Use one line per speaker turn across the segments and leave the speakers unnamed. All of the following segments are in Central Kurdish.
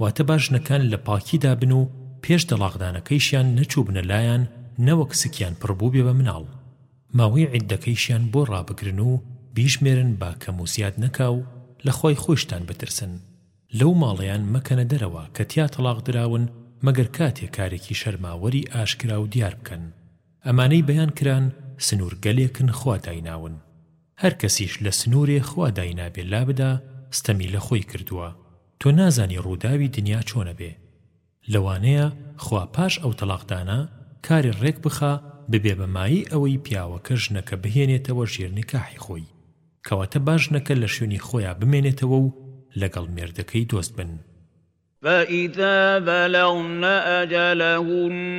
واتە با ژنەکان لە پاکیدا بن و پێش دەڵاقدانەکەیشیان نەچووبنە لایان نەوەک سکیان پڕبووبێ بە مناڵ ماوەی عیددەکەیشیان بۆ ڕابگرن و بیژمێرن با کەم و زیاد نەکا و لە خوای خۆیشتان بترسن لەو ماڵەیان مەکەنە دەرەوە کە تیا تەڵاق دراون مەگەر کاتێ کارێکی شەرماوەری ئاشکرا و دیار بکەن ئەمانەی بەیان کران سنوورگەلێکن خوا دایناون هەر کەسیش لە سنوورێ خوا داینابێ لابدا ستەمی لە خۆی کردووە تۆ نازانی ڕووداوی دنیا چۆنە بێ لەوانەیە خوا پاش ئەو تەڵاق دانە کارێ ڕێک بخا ببێ بە مایەی ئەوەی پیاوەکە ژنەکە بهێنێتەوە ژێر نیکاحی خۆی کەواتە با ژنەکە لە شوێنی خۆیا بمێنێتەوە و لەگەڵ مێردەکەی دۆست بن.
فإذا بلغن أجلهن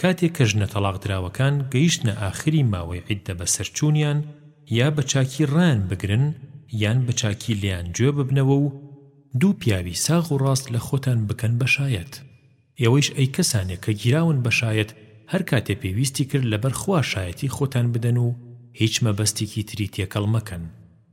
کاتێک کە ژنە تەڵاق دراوەکان گەیشتنە ئاخری ماوەی عیددە بەسەر چوونیان یا بە چاکی ڕایان بگرن یان بە چاکی لێیان جوێ ببنەوە و دوو پیاوی ساغ و ڕاست لە خۆتان بکەن بە شایەت ئێوەیش ئەی کەسانێک کە گیراون بە شایەت هەر کاتێ پێویستی کرد لەبەر خوا شایەتی خۆتان بدەن و هیچ مەبەستێکی تری تێکەڵ مەکەن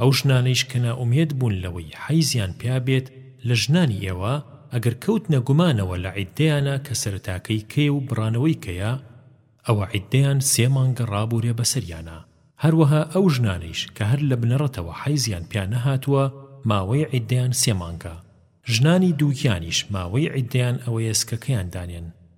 ئەو ژنانەیش کە نائومێد بوون لەوەی حەیزیان پیا بێت لە ژنانی ئێوە،
ئەگەر کەوتنە گومانەوە لە عیددەیانا کە سەرەتاکەی کەی و بڕانەوەی کەیە، ئەوە عیددەیان سێ مانگە ڕابوورێ بەسەریانا، هەروەها ئەو ژنانەیش کە هەر لە بنەڕەتەوە حەیزیان پیا نەهاتووە ماوەی عیددەیان سێ مانگە، ژنانی دووگیانیش ماوەی عیددەیان ئەوەیە سکەکەیان دانێن.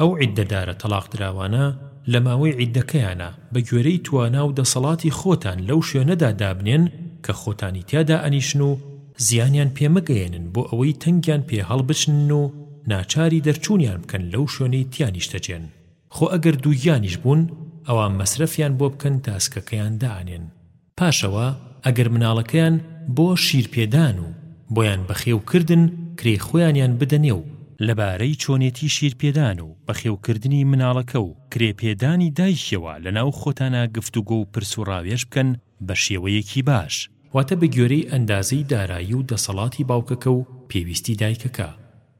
ئەو عیددە دارە تەڵاق دراوانە لە ماوەی عیددەکەیانا بە گوێرەی توانا و دەسەڵاتی خۆتان لەو شوێنەدا دابنێن کە خۆتانی تیا دائەنیشن و زیانیان پێ مەگەیەنن بۆ ئەوەی تەنگیان پێ هەڵبچنن و ناچاری دەرچوونیان بکەن لەو شوێنەی تیا نیشتەجێن خۆ ئەگەر دووگیانیش بوون ئەوا مەسرەفیان بۆ بکەن تاسکەکەیان دائەنێن پاشەوە ئەگەر مناڵەکەیان بۆ شیرپێدان و بۆیان بەخێو کردن کرێی خۆیانیان بدەنێ و لەبارەی چۆنێتی شیرپێدان و بەخێو کردنی مناڵەکە و کرێ پێدانی دایکیەوە لەناو خۆتانا گفتوگۆ و پرس و ڕاوێژ بکەن بە شێوەیەکی باش، واتە بەگوێرەی ئەندازەی دارایی و دەسەڵاتی باوکەکە و پێویستی دایکەکە.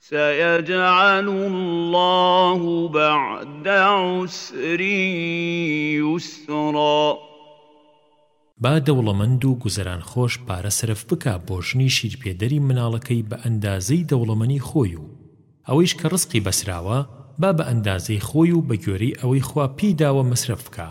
سَیَجْعَلُ اللَّهُ بَعْدَ عُسْرٍ یُسْرًا.
با دەوڵەمەند و گوزەران خۆش پارە سەرف بکا بۆ ژنی شیرپێدەری مناڵەکەی بە ئەندازەی دەوڵەمەنی خۆی و ئەوەیش کە ڕزقی بەسراوە با بە ئەندازەی خۆی و بە گۆێرەی ئەوەی خوا
پێی داوە مەسرەف بکا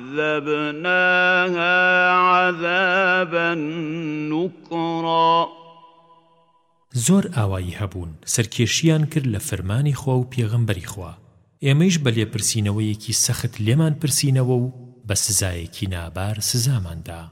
عَذَّبْنَاهَا عَذَابًا نُکْرًا
زۆر ئاوایی هەبوون سەرکێشییان کرد لە فەرمانی خوا و پێغەمبەری خوا، ئێمەیش بە لێپرسینەوەیەکی سەخت لێمان پرسینەوە و بە سزایەکی نابار سزامان دا.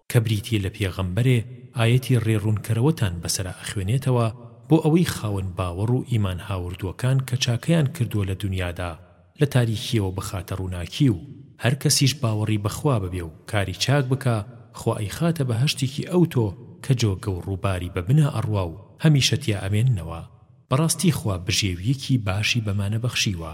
کە بریتیە لە پێغەمبەرێ ئایەتی ڕێ ڕوونکەرەوەتان بەسەرا ئەخوێنێتەوە بۆ ئەوەی خاوەن باوەڕ و ئیمان هاوردووەکان کە چاکەیان کردووە لە دونیادا لە تاریکیەوە بخاتە ڕووناکی و هەرکەسیش باوەڕی بە خوا ببێ و کاری چاک بکا خوا ئەیخاتە بەهەشتیکی ئەوتۆ کە جۆگە و ڕووباری بە بنا ئەڕوا و هەمیشە تیا ئەمێننەوە بەڕاستی خوا بژێوییەکی باشی بەمانە بەخشیوە.